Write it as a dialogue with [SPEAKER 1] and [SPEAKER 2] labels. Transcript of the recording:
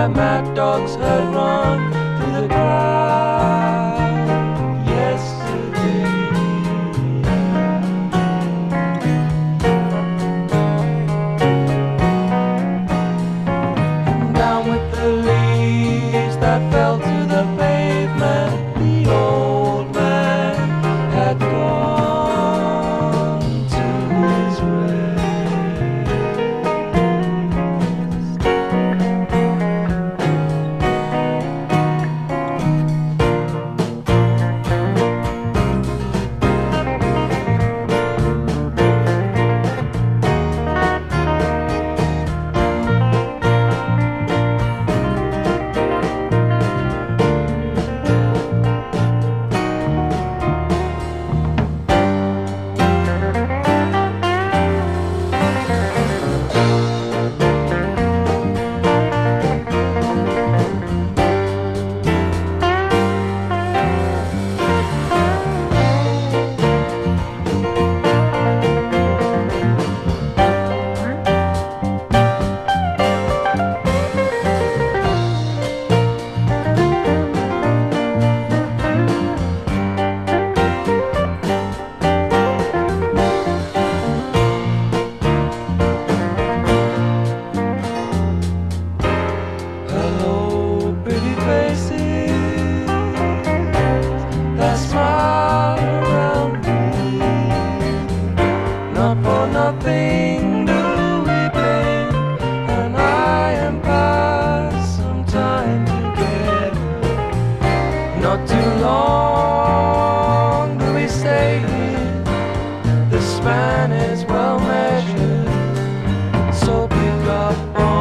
[SPEAKER 1] where mad dogs had run. So pick up on